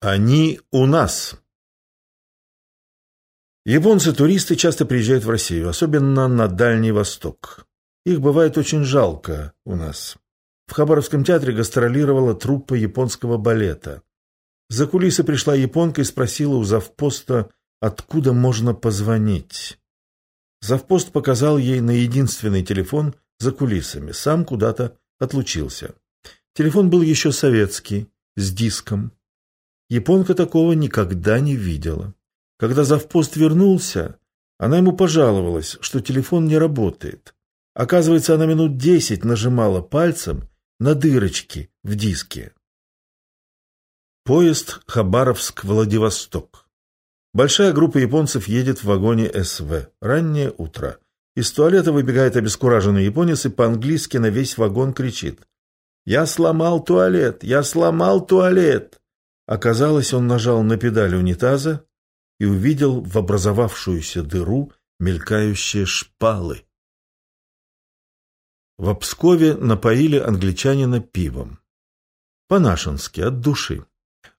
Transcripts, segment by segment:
Они у нас. Японцы-туристы часто приезжают в Россию, особенно на Дальний Восток. Их бывает очень жалко у нас. В Хабаровском театре гастролировала труппа японского балета. За кулисы пришла японка и спросила у завпоста, откуда можно позвонить. Завпост показал ей на единственный телефон за кулисами, сам куда-то отлучился. Телефон был еще советский, с диском. Японка такого никогда не видела. Когда завпост вернулся, она ему пожаловалась, что телефон не работает. Оказывается, она минут десять нажимала пальцем на дырочки в диске. Поезд Хабаровск-Владивосток. Большая группа японцев едет в вагоне СВ. Раннее утро. Из туалета выбегает обескураженный японец и по-английски на весь вагон кричит. «Я сломал туалет! Я сломал туалет!» Оказалось, он нажал на педаль унитаза и увидел в образовавшуюся дыру мелькающие шпалы. В Пскове напоили англичанина пивом. По-нашенски, от души.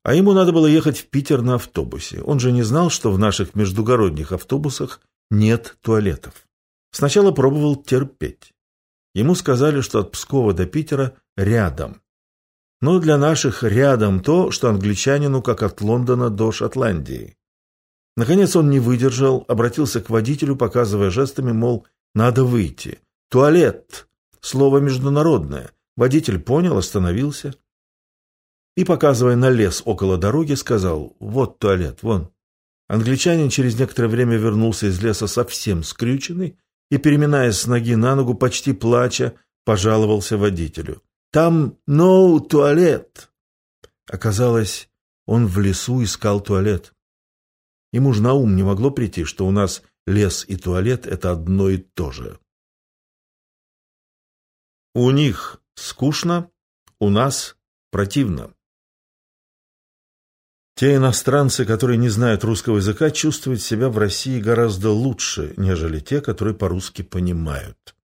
А ему надо было ехать в Питер на автобусе. Он же не знал, что в наших междугородних автобусах нет туалетов. Сначала пробовал терпеть. Ему сказали, что от Пскова до Питера рядом. Но для наших рядом то, что англичанину как от Лондона до Шотландии. Наконец он не выдержал, обратился к водителю, показывая жестами, мол, надо выйти. «Туалет!» Слово международное. Водитель понял, остановился. И, показывая на лес около дороги, сказал «Вот туалет, вон». Англичанин через некоторое время вернулся из леса совсем скрюченный и, переминаясь с ноги на ногу, почти плача, пожаловался водителю. Там no туалет. Оказалось, он в лесу искал туалет. Ему же на ум не могло прийти, что у нас лес и туалет – это одно и то же. У них скучно, у нас противно. Те иностранцы, которые не знают русского языка, чувствуют себя в России гораздо лучше, нежели те, которые по-русски понимают.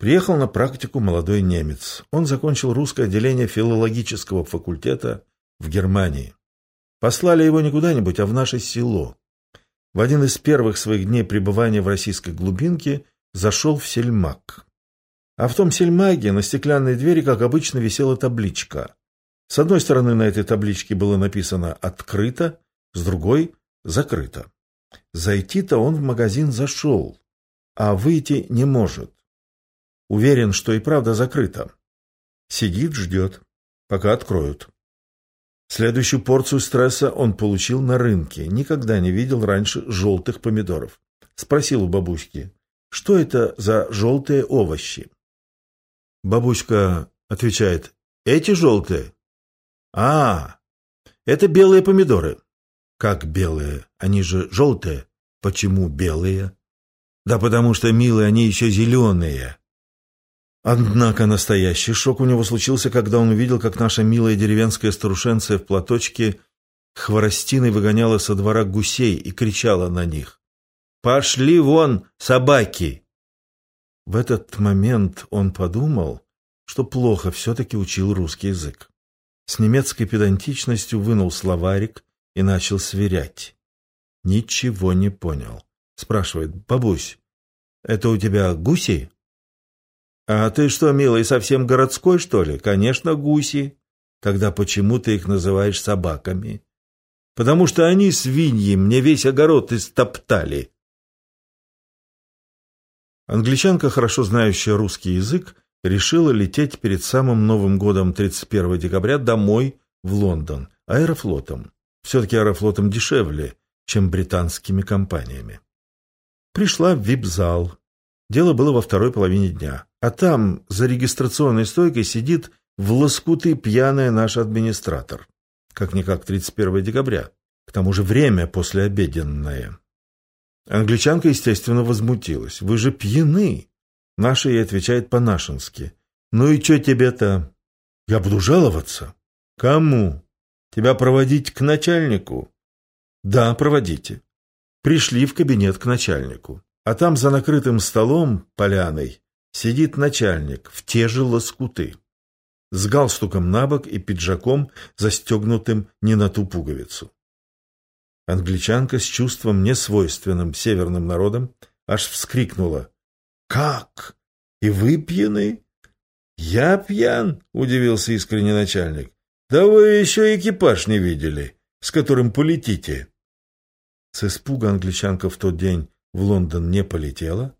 Приехал на практику молодой немец. Он закончил русское отделение филологического факультета в Германии. Послали его не куда-нибудь, а в наше село. В один из первых своих дней пребывания в российской глубинке зашел в сельмак. А в том сельмаге на стеклянной двери, как обычно, висела табличка. С одной стороны на этой табличке было написано «Открыто», с другой «Закрыто». Зайти-то он в магазин зашел, а выйти не может. Уверен, что и правда закрыто. Сидит, ждет, пока откроют. Следующую порцию стресса он получил на рынке. Никогда не видел раньше желтых помидоров. Спросил у бабушки, что это за желтые овощи? Бабушка отвечает, эти желтые? А, это белые помидоры. Как белые? Они же желтые. Почему белые? Да потому что, милые, они еще зеленые. Однако настоящий шок у него случился, когда он увидел, как наша милая деревенская старушенция в платочке хворостиной выгоняла со двора гусей и кричала на них. «Пошли вон, собаки!» В этот момент он подумал, что плохо все-таки учил русский язык. С немецкой педантичностью вынул словарик и начал сверять. Ничего не понял. Спрашивает, «Бабусь, это у тебя гуси?» «А ты что, милый, совсем городской, что ли? Конечно, гуси. Тогда почему ты их называешь собаками?» «Потому что они, свиньи, мне весь огород истоптали». Англичанка, хорошо знающая русский язык, решила лететь перед самым Новым годом 31 декабря домой в Лондон аэрофлотом. Все-таки аэрофлотом дешевле, чем британскими компаниями. Пришла в вип-зал. Дело было во второй половине дня. А там, за регистрационной стойкой, сидит в лоскуты пьяная наш администратор. Как-никак 31 декабря. К тому же время послеобеденное. Англичанка, естественно, возмутилась. «Вы же пьяны!» Наша ей отвечает по-нашенски. «Ну и что тебе-то?» «Я буду жаловаться». «Кому? Тебя проводить к начальнику?» «Да, проводите». Пришли в кабинет к начальнику. А там за накрытым столом, поляной, Сидит начальник в те же лоскуты. с галстуком на бок и пиджаком, застегнутым не на ту пуговицу. Англичанка с чувством, несвойственным северным народам, аж вскрикнула. «Как? И вы пьяны?» «Я пьян?» — удивился искренне начальник. «Да вы еще экипаж не видели, с которым полетите». С испуга англичанка в тот день в Лондон не полетела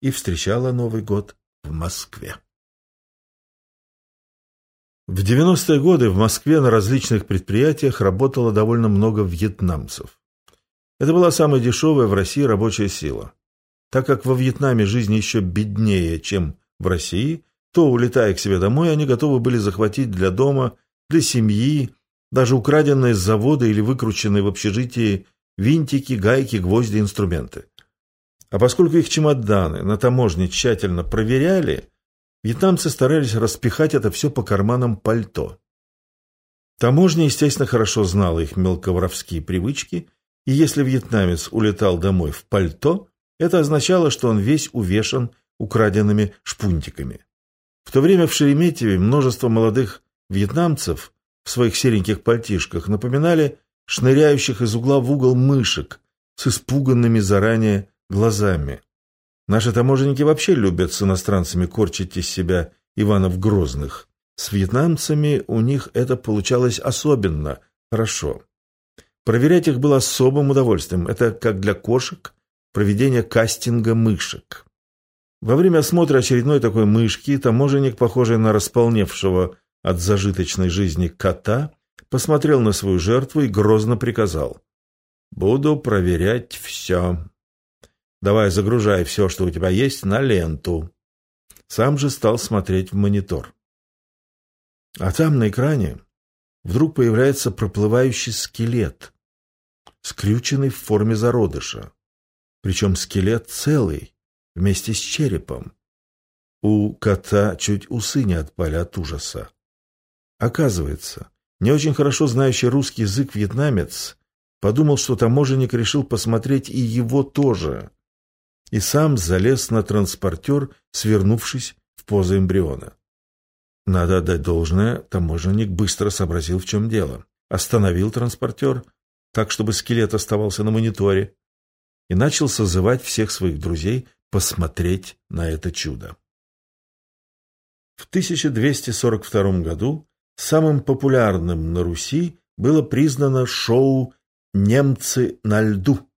и встречала Новый год в Москве. В 90-е годы в Москве на различных предприятиях работало довольно много вьетнамцев. Это была самая дешевая в России рабочая сила. Так как во Вьетнаме жизнь еще беднее, чем в России, то, улетая к себе домой, они готовы были захватить для дома, для семьи, даже украденные с завода или выкрученные в общежитии винтики, гайки, гвозди, инструменты. А поскольку их чемоданы на таможне тщательно проверяли, вьетнамцы старались распихать это все по карманам пальто. Таможня, естественно, хорошо знала их мелковоровские привычки, и если вьетнамец улетал домой в пальто, это означало, что он весь увешан украденными шпунтиками. В то время в Шереметьеве множество молодых вьетнамцев в своих сереньких пальтишках напоминали шныряющих из угла в угол мышек с испуганными заранее глазами. Наши таможенники вообще любят с иностранцами корчить из себя Иванов Грозных. С вьетнамцами у них это получалось особенно хорошо. Проверять их было особым удовольствием. Это как для кошек проведение кастинга мышек. Во время осмотра очередной такой мышки таможенник, похожий на располневшего от зажиточной жизни кота, посмотрел на свою жертву и грозно приказал. «Буду проверять все. Давай загружай все, что у тебя есть, на ленту». Сам же стал смотреть в монитор. А там на экране вдруг появляется проплывающий скелет, скрюченный в форме зародыша. Причем скелет целый, вместе с черепом. У кота чуть усы не отпали от ужаса. Оказывается, не очень хорошо знающий русский язык вьетнамец подумал, что таможенник решил посмотреть и его тоже, и сам залез на транспортер, свернувшись в позу эмбриона. Надо отдать должное, таможенник быстро сообразил, в чем дело. Остановил транспортер, так, чтобы скелет оставался на мониторе, и начал созывать всех своих друзей посмотреть на это чудо. В 1242 году Самым популярным на Руси было признано шоу «Немцы на льду».